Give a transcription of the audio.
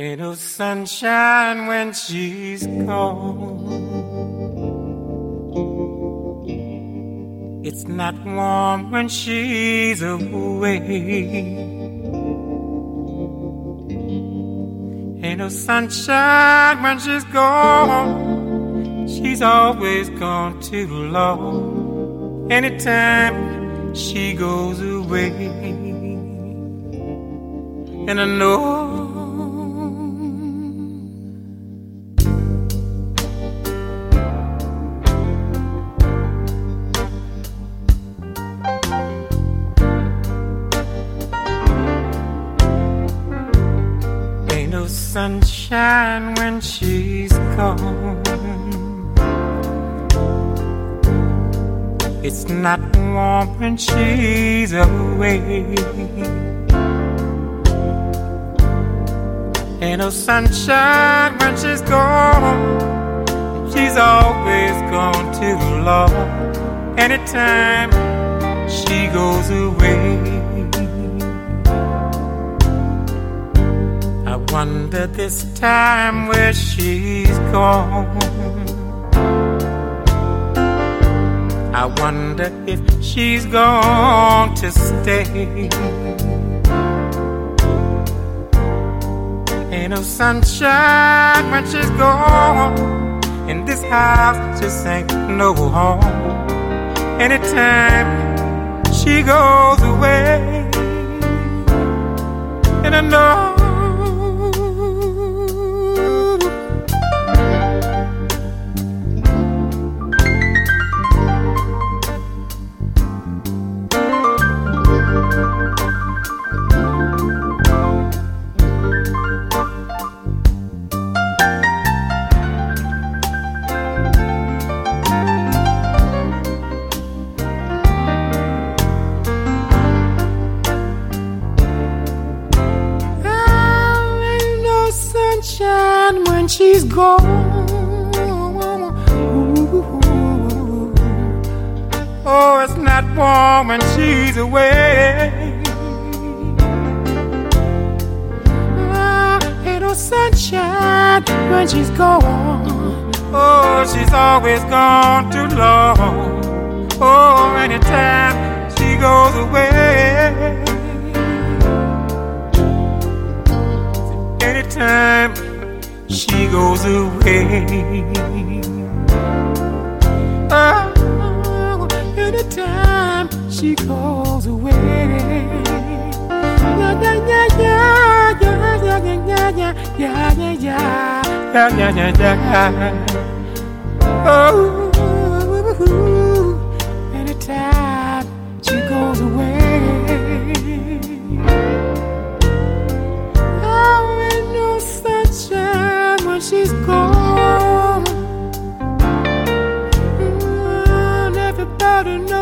Ain't no sunshine when she's gone. It's not warm when she's away. Ain't no sunshine when she's gone. She's always gone too long. Anytime she goes away. And I know sunshine when she's gone. It's not warm when she's away. Ain't no oh, sunshine when she's gone. She's always gone too long. Anytime she goes away. Wonder this time where she's gone. I wonder if she's gone to stay. Ain't no sunshine when she's gone. In this house just ain't no home. Anytime she goes away, and I know. She's gone. Ooh. Oh, it's not warm when she's away. Ah, ain't no sunshine when she's gone. Oh, she's always gone too long. Oh, anytime she goes away. anytime she goes away. Oh, anytime she goes away. Yeah, yeah, yeah, yeah, yeah, yeah, yeah, yeah, yeah, yeah, yeah, yeah, yeah. Oh, I don't know.